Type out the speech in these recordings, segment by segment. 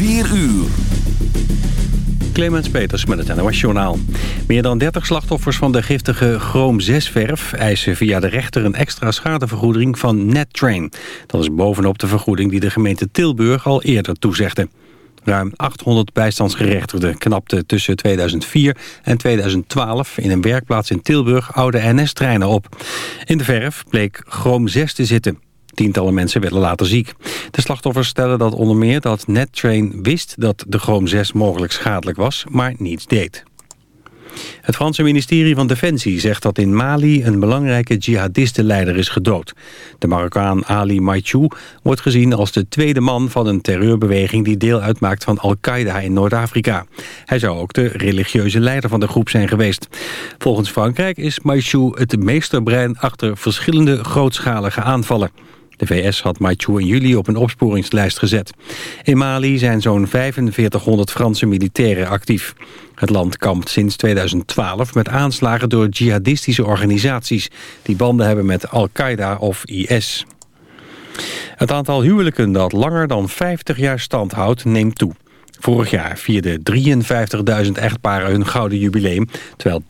4 uur. Clemens Peters met het NOS Journaal. Meer dan 30 slachtoffers van de giftige chroom-6-verf... eisen via de rechter een extra schadevergoeding van NetTrain. Dat is bovenop de vergoeding die de gemeente Tilburg al eerder toezegde. Ruim 800 bijstandsgerechtigden knapten tussen 2004 en 2012... in een werkplaats in Tilburg oude NS-treinen op. In de verf bleek chroom-6 te zitten... Tientallen mensen werden later ziek. De slachtoffers stellen dat onder meer dat NetTrain wist dat de chroom 6 mogelijk schadelijk was, maar niets deed. Het Franse ministerie van Defensie zegt dat in Mali een belangrijke jihadistenleider is gedood. De Marokkaan Ali Maichou wordt gezien als de tweede man van een terreurbeweging die deel uitmaakt van Al-Qaeda in Noord-Afrika. Hij zou ook de religieuze leider van de groep zijn geweest. Volgens Frankrijk is Maichou het meesterbrein achter verschillende grootschalige aanvallen. De VS had Maichou in juli op een opsporingslijst gezet. In Mali zijn zo'n 4500 Franse militairen actief. Het land kampt sinds 2012 met aanslagen door jihadistische organisaties... die banden hebben met Al-Qaeda of IS. Het aantal huwelijken dat langer dan 50 jaar stand houdt neemt toe. Vorig jaar vierden 53.000 echtparen hun gouden jubileum... terwijl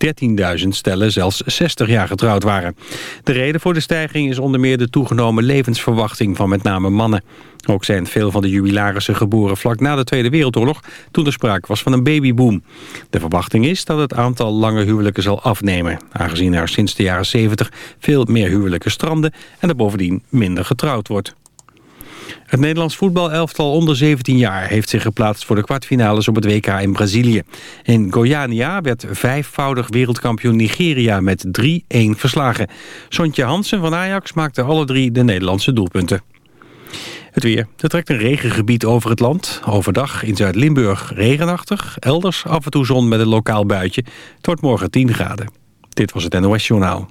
13.000 stellen zelfs 60 jaar getrouwd waren. De reden voor de stijging is onder meer de toegenomen levensverwachting van met name mannen. Ook zijn veel van de jubilarissen geboren vlak na de Tweede Wereldoorlog... toen er sprake was van een babyboom. De verwachting is dat het aantal lange huwelijken zal afnemen... aangezien er sinds de jaren 70 veel meer huwelijken stranden... en er bovendien minder getrouwd wordt. Het Nederlands voetbalelftal onder 17 jaar heeft zich geplaatst voor de kwartfinales op het WK in Brazilië. In Goiânia werd vijfvoudig wereldkampioen Nigeria met 3-1 verslagen. Sontje Hansen van Ajax maakte alle drie de Nederlandse doelpunten. Het weer. Er trekt een regengebied over het land. Overdag in Zuid-Limburg regenachtig. Elders af en toe zon met een lokaal buitje. Wordt morgen 10 graden. Dit was het NOS Journaal.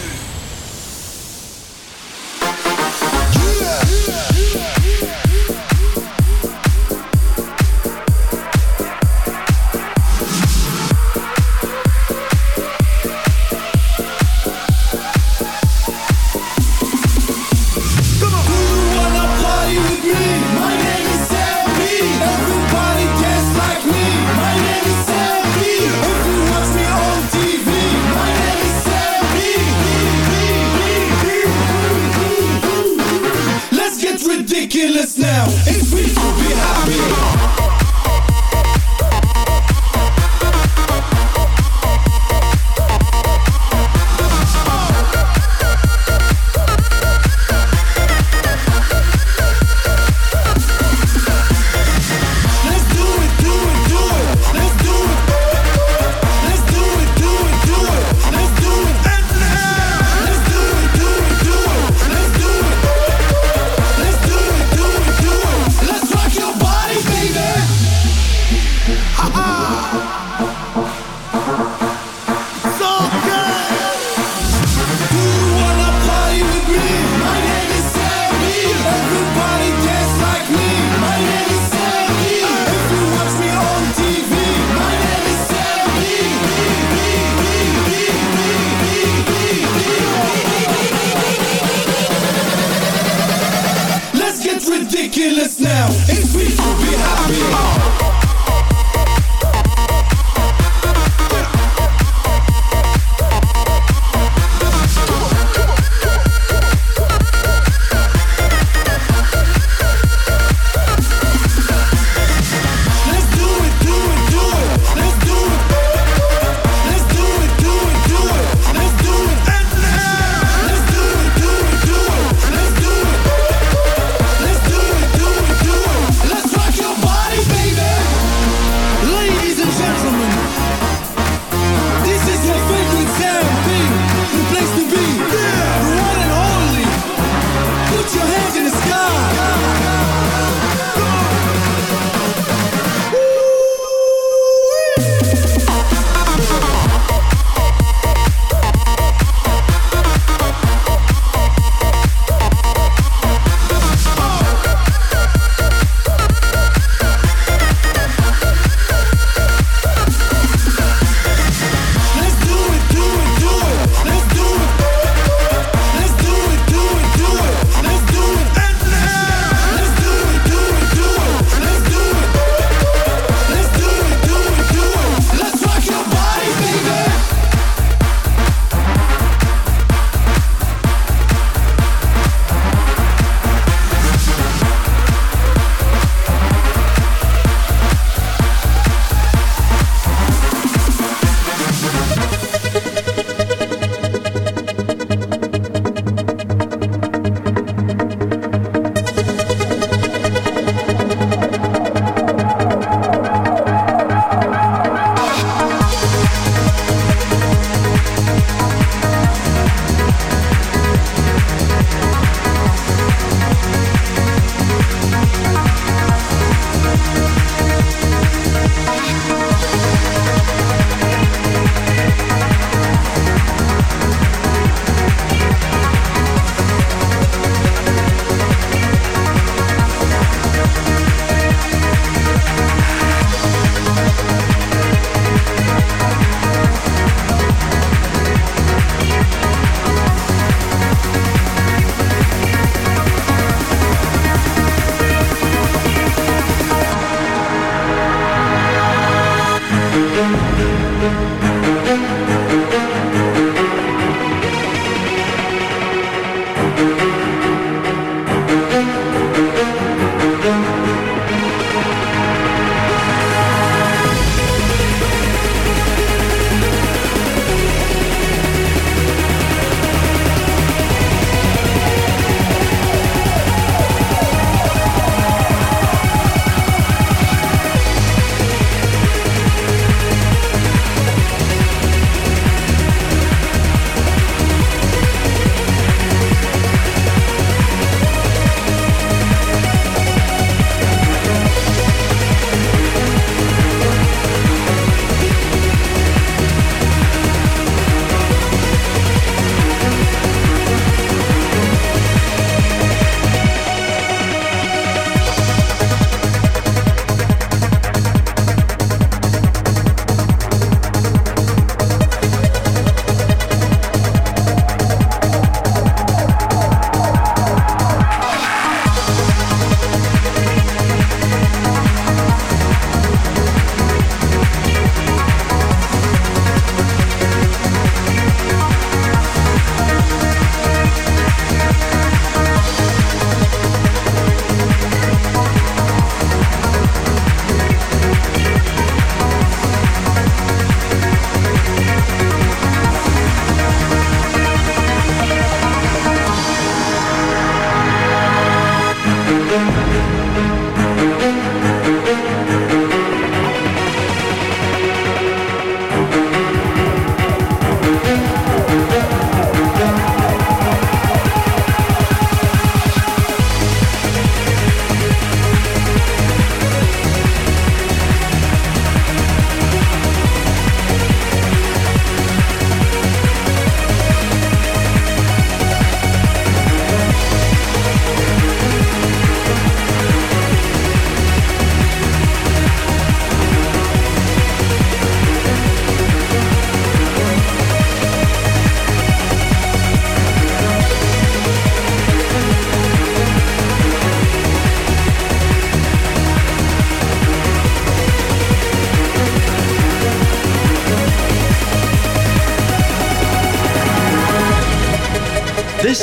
Ridiculous now. It's we to be happy.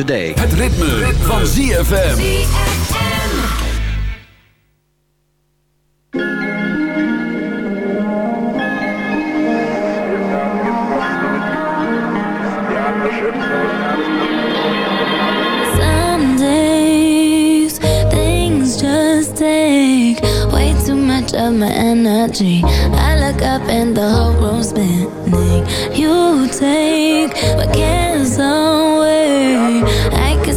a day. Het ritme, ritme. van ZFM. Some days, things just take way too much of my energy. I look up and the whole room's spinning. You take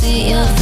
see you.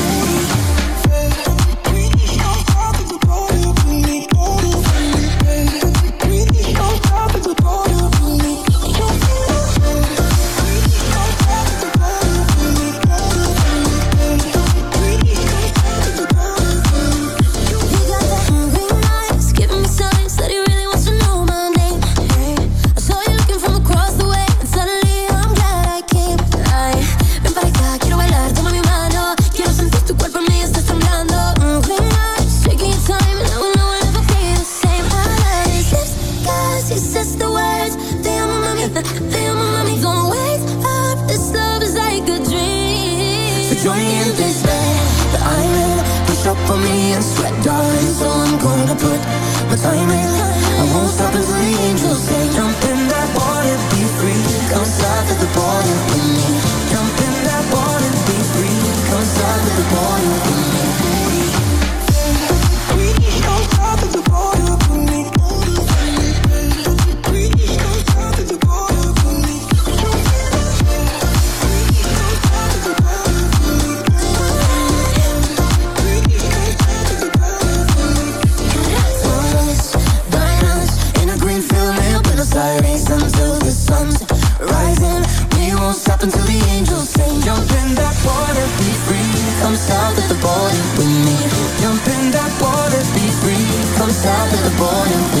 south of the border.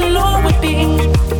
the Lord would be.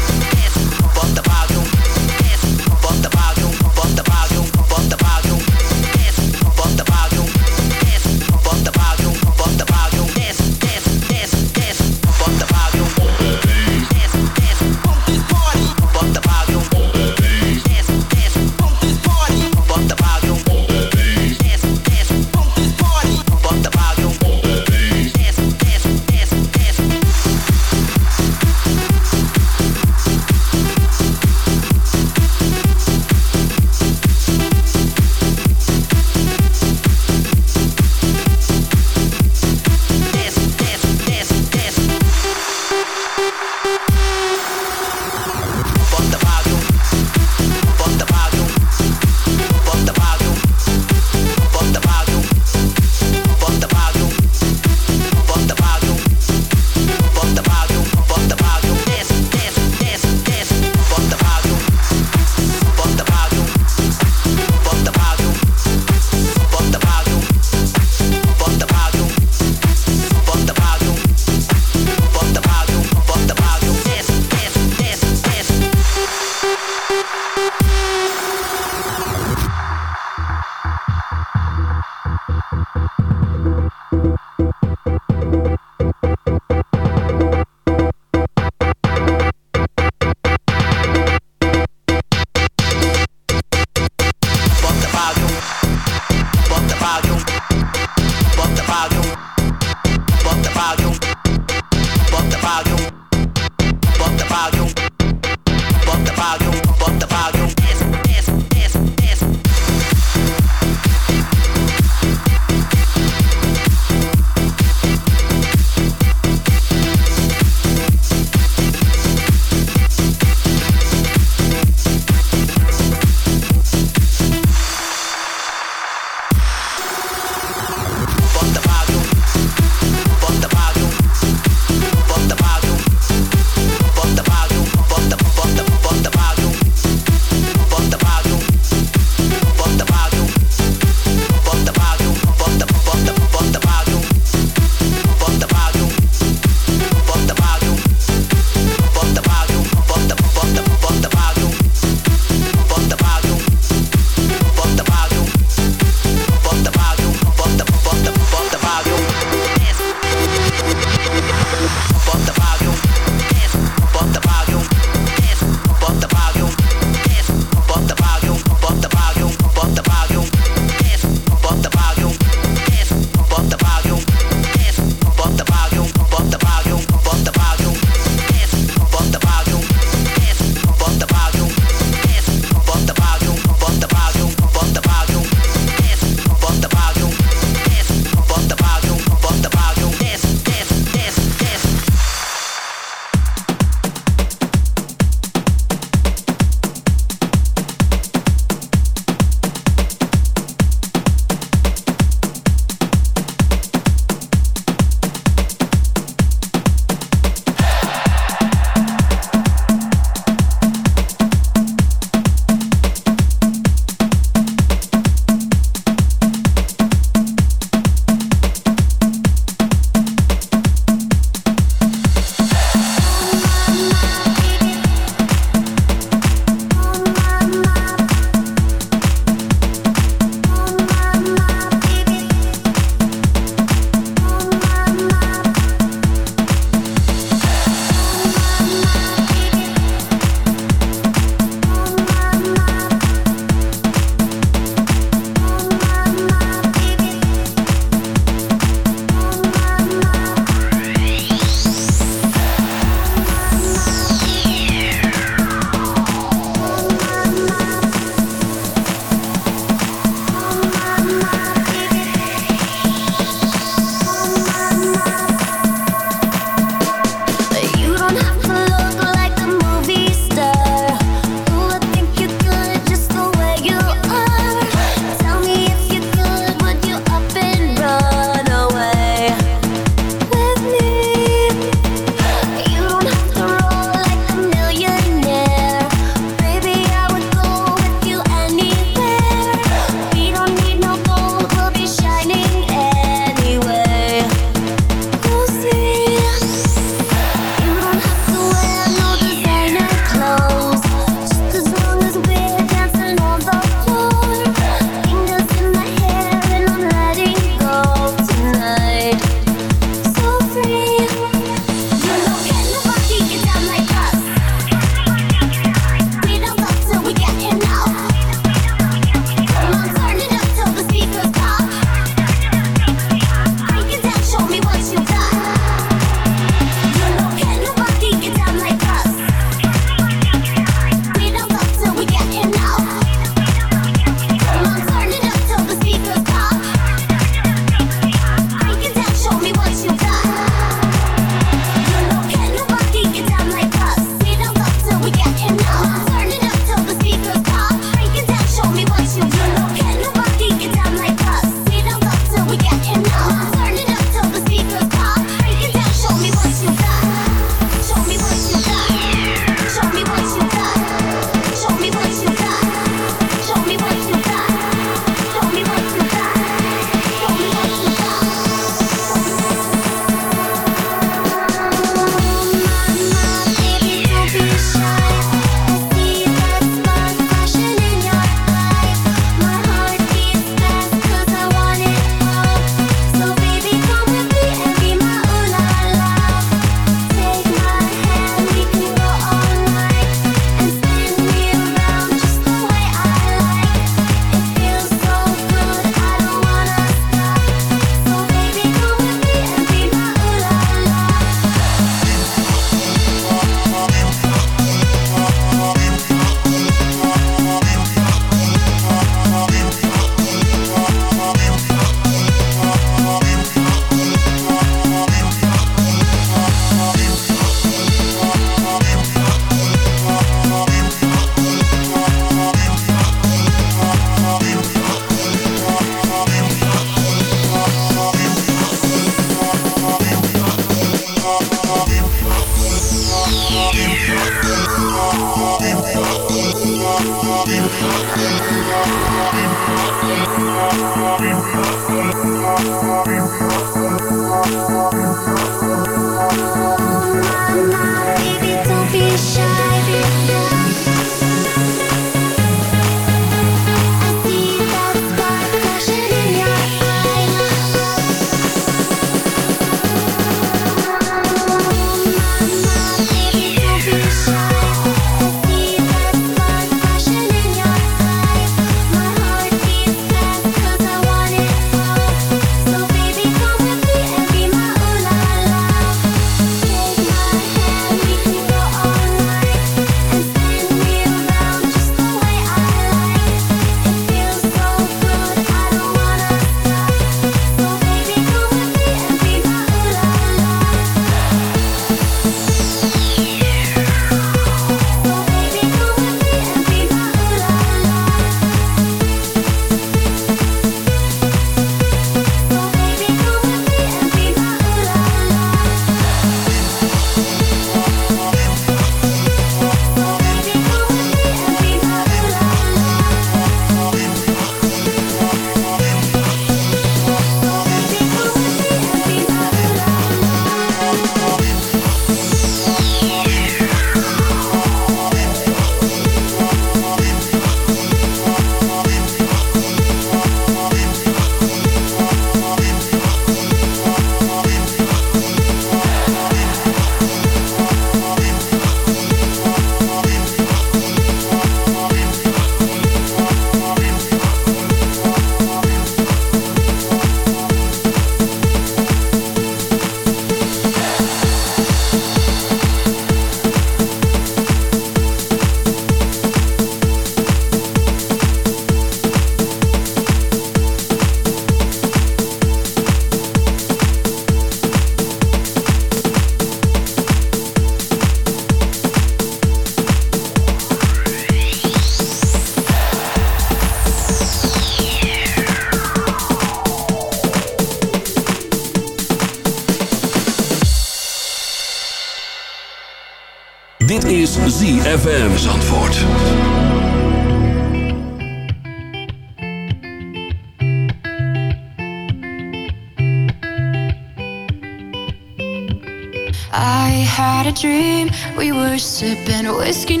Es can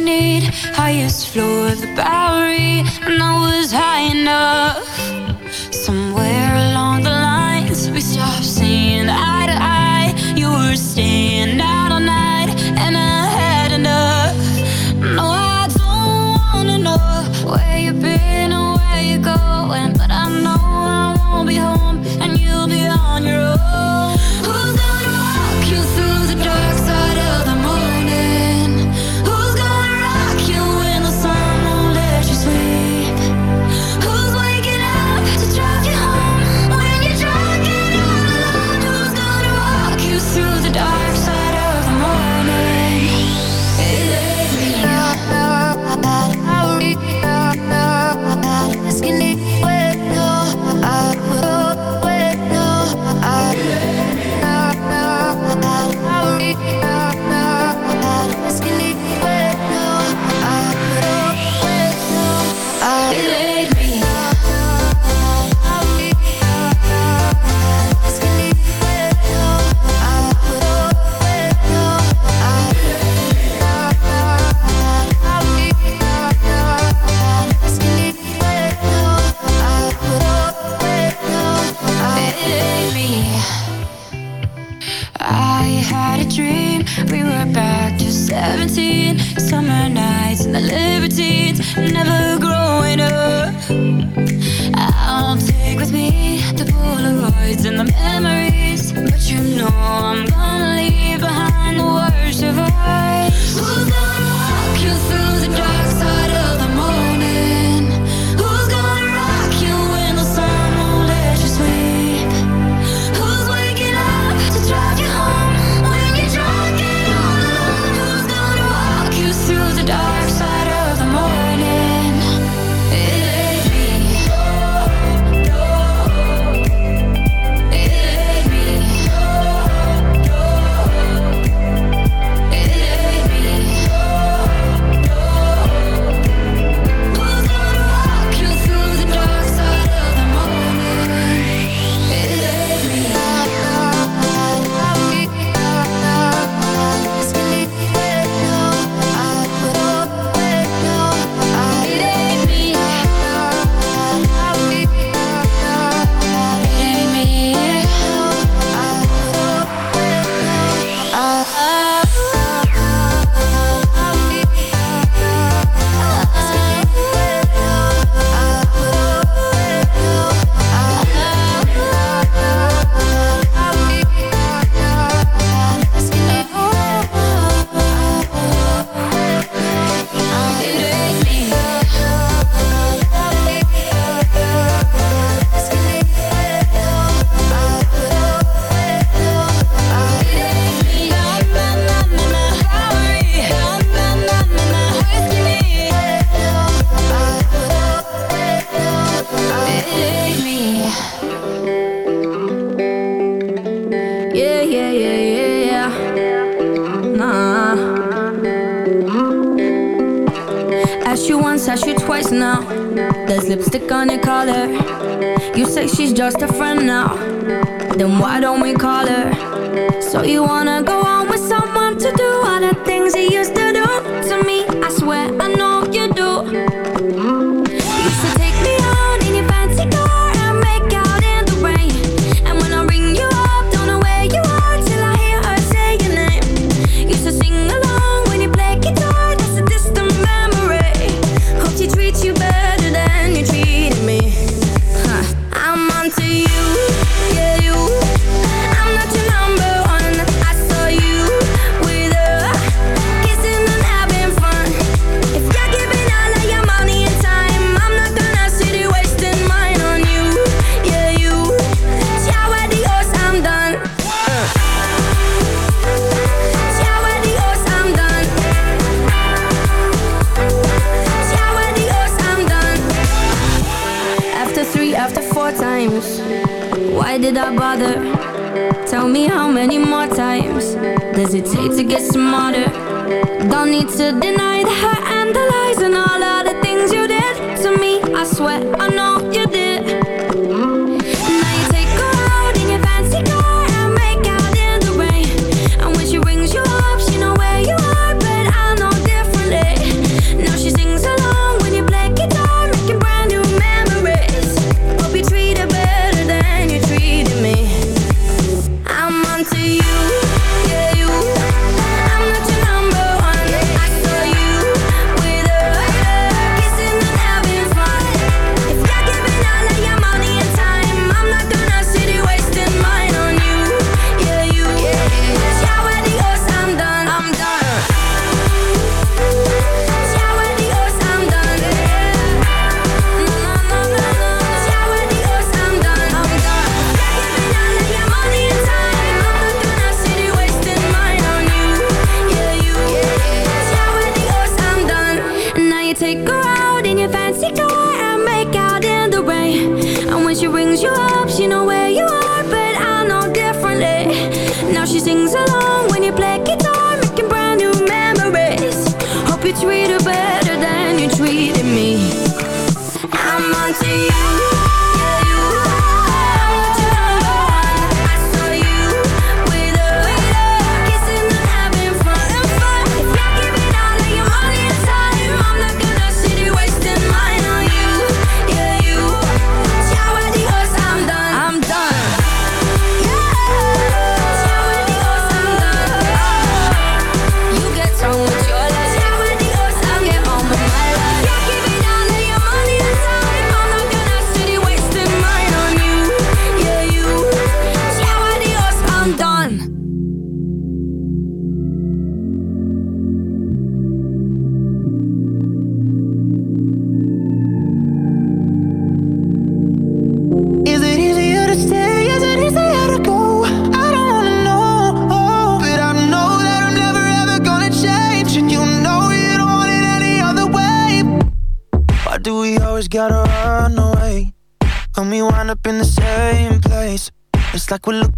to you.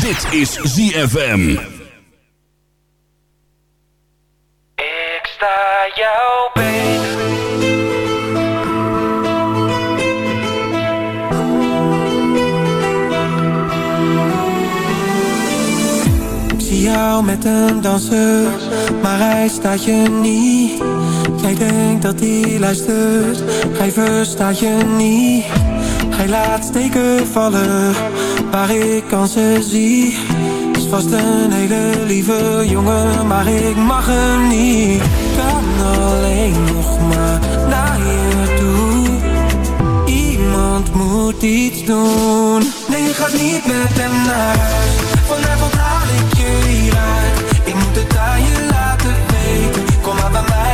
Dit is ZFM. Ik sta jou beter. Ik zie jou met een danser, maar hij staat je niet. Jij denkt dat hij luistert, hij verstaat je niet. Hij laat steken vallen, waar ik kansen zie. Is vast een hele lieve jongen, maar ik mag hem niet. Kan alleen nog maar naar je toe. Iemand moet iets doen. Nee, je gaat niet met hem naar huis. Vanavond haal ik je hieruit. Ik moet het aan je laten weten. Kom maar bij mij,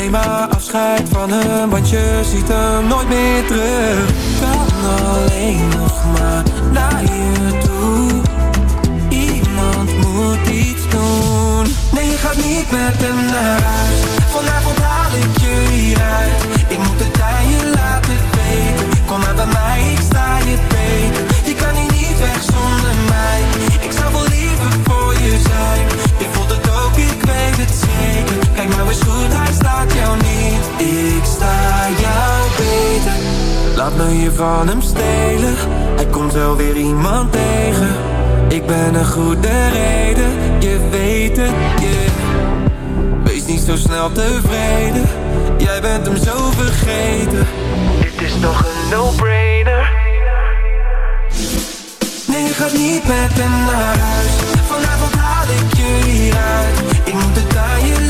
Neem maar afscheid van hem, want je ziet hem nooit meer terug. Kan alleen nog maar naar je toe. Iemand moet iets doen. Nee, je gaat niet met hem naar huis. Vanavond haal ik je hieruit. Ik moet het aan je laten weten. Kom maar bij mij, ik sta je beter. Je kan hier niet weg zonder mij. Ik zou wel liever voor je zijn. Je voelt het ook, ik weet het zeker. Eens goed, hij staat jou niet. Ik sta jou beter. Laat me je van hem stelen. Hij komt wel weer iemand tegen. Ik ben een goede reden, je weet het, yeah. Wees niet zo snel tevreden, jij bent hem zo vergeten. Dit is toch een no-brainer. Nee, je gaat niet met hem naar huis. Vanavond haal ik je hieruit. Ik moet het aan je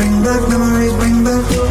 Bring back, memories bring back.